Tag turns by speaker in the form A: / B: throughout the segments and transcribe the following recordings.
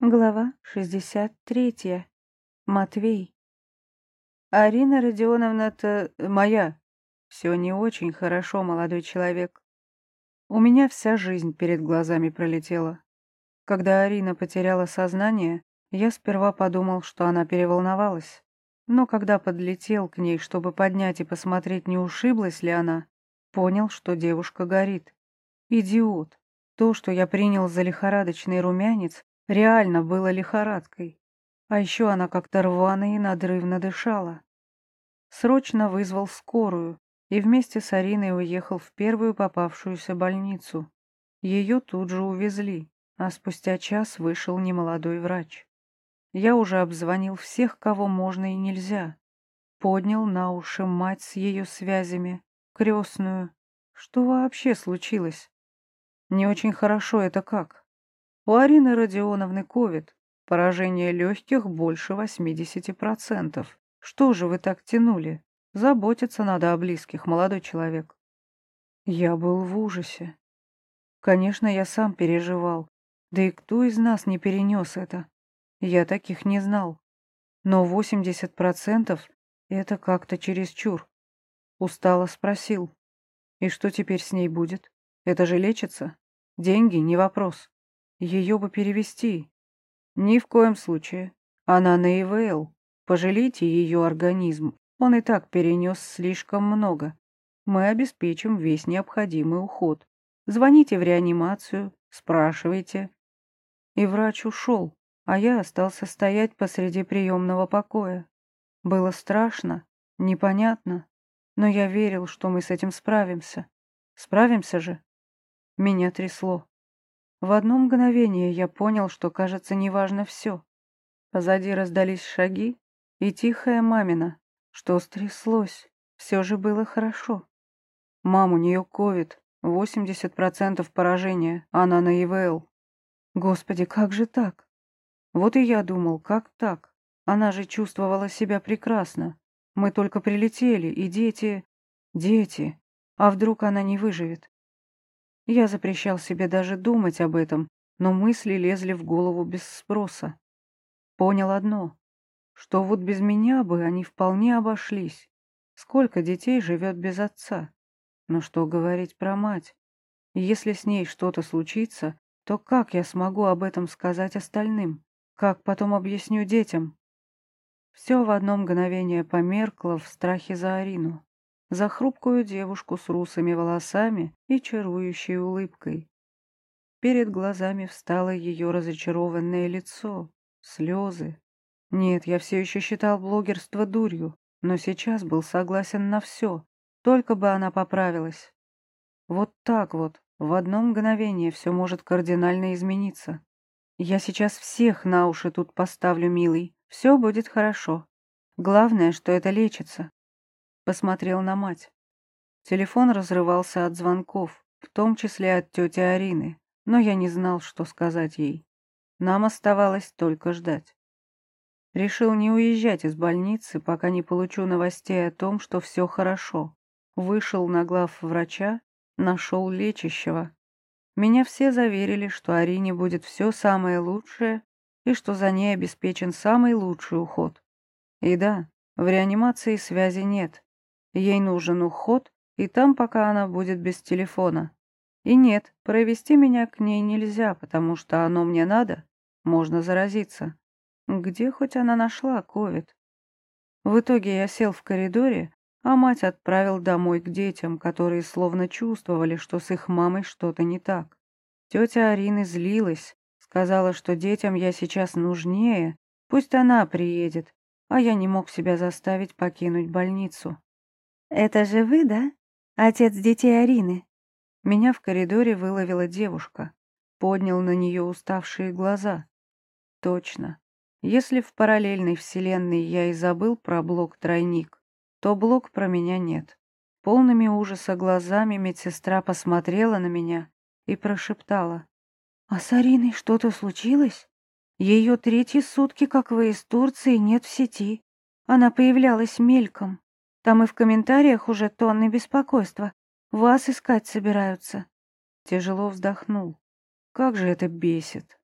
A: Глава 63. Матвей. Арина Родионовна-то моя. Все не очень хорошо, молодой человек. У меня вся жизнь перед глазами пролетела. Когда Арина потеряла сознание, я сперва подумал, что она переволновалась. Но когда подлетел к ней, чтобы поднять и посмотреть, не ушиблась ли она, понял, что девушка горит. Идиот. То, что я принял за лихорадочный румянец, Реально было лихорадкой. А еще она как-то рвано и надрывно дышала. Срочно вызвал скорую и вместе с Ариной уехал в первую попавшуюся больницу. Ее тут же увезли, а спустя час вышел немолодой врач. Я уже обзвонил всех, кого можно и нельзя. Поднял на уши мать с ее связями, крестную. Что вообще случилось? Не очень хорошо это как? У Арины Родионовны ковид. Поражение легких больше 80%. Что же вы так тянули? Заботиться надо о близких, молодой человек. Я был в ужасе. Конечно, я сам переживал. Да и кто из нас не перенес это? Я таких не знал. Но 80% — это как-то чересчур. Устало спросил. И что теперь с ней будет? Это же лечится? Деньги — не вопрос. Ее бы перевести. Ни в коем случае. Она на ИВЛ. Пожалейте ее организм. Он и так перенес слишком много. Мы обеспечим весь необходимый уход. Звоните в реанимацию, спрашивайте. И врач ушел, а я остался стоять посреди приемного покоя. Было страшно, непонятно, но я верил, что мы с этим справимся. Справимся же. Меня трясло. В одно мгновение я понял, что, кажется, неважно все. Позади раздались шаги, и тихая мамина. Что стряслось? Все же было хорошо. Мам, у нее ковид, 80% поражения, она на ИВЛ. Господи, как же так? Вот и я думал, как так? Она же чувствовала себя прекрасно. Мы только прилетели, и дети... Дети. А вдруг она не выживет? Я запрещал себе даже думать об этом, но мысли лезли в голову без спроса. Понял одно, что вот без меня бы они вполне обошлись. Сколько детей живет без отца? Но что говорить про мать? Если с ней что-то случится, то как я смогу об этом сказать остальным? Как потом объясню детям? Все в одно мгновение померкло в страхе за Арину за хрупкую девушку с русыми волосами и чарующей улыбкой. Перед глазами встало ее разочарованное лицо, слезы. Нет, я все еще считал блогерство дурью, но сейчас был согласен на все, только бы она поправилась. Вот так вот, в одно мгновение все может кардинально измениться. Я сейчас всех на уши тут поставлю, милый, все будет хорошо. Главное, что это лечится. Посмотрел на мать. Телефон разрывался от звонков, в том числе от тети Арины, но я не знал, что сказать ей. Нам оставалось только ждать. Решил не уезжать из больницы, пока не получу новостей о том, что все хорошо. Вышел на глав врача, нашел лечащего. Меня все заверили, что Арине будет все самое лучшее и что за ней обеспечен самый лучший уход. И да, в реанимации связи нет, Ей нужен уход, и там пока она будет без телефона. И нет, провести меня к ней нельзя, потому что оно мне надо, можно заразиться. Где хоть она нашла ковид? В итоге я сел в коридоре, а мать отправил домой к детям, которые словно чувствовали, что с их мамой что-то не так. Тетя Арина злилась, сказала, что детям я сейчас нужнее, пусть она приедет, а я не мог себя заставить покинуть больницу. «Это же вы, да? Отец детей Арины?» Меня в коридоре выловила девушка. Поднял на нее уставшие глаза. Точно. Если в параллельной вселенной я и забыл про блок-тройник, то блок про меня нет. Полными ужаса глазами медсестра посмотрела на меня и прошептала. «А с Ариной что-то случилось? Ее третьи сутки, как вы из Турции, нет в сети. Она появлялась мельком. Там и в комментариях уже тонны беспокойства. Вас искать собираются. Тяжело вздохнул. Как же это бесит.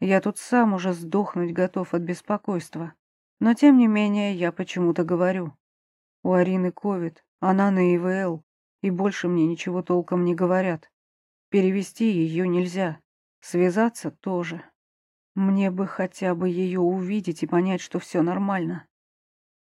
A: Я тут сам уже сдохнуть готов от беспокойства. Но тем не менее я почему-то говорю. У Арины ковид, она на ИВЛ, и больше мне ничего толком не говорят. Перевести ее нельзя, связаться тоже. Мне бы хотя бы ее увидеть и понять, что все нормально.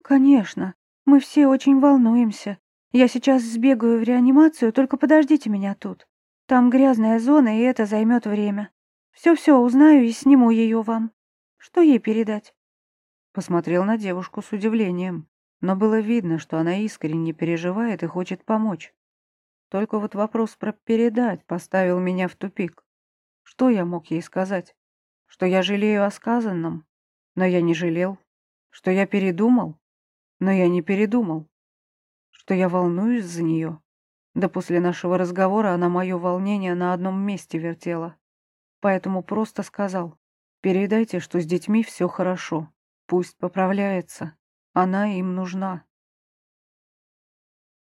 B: Конечно, мы все очень волнуемся. Я сейчас сбегаю в реанимацию, только подождите меня тут. Там грязная зона, и это займет время. Все-все узнаю и сниму ее вам. Что ей передать?
A: Посмотрел на девушку с удивлением, но было видно, что она искренне переживает и хочет помочь. Только вот вопрос про передать поставил меня в тупик. Что я мог ей сказать? Что я жалею о сказанном? Но я не жалел. Что я передумал? Но я не передумал. Что я волнуюсь за нее? Да после нашего разговора она мое волнение на одном месте вертела. Поэтому просто сказал, передайте, что с детьми все хорошо. Пусть поправляется. Она им нужна.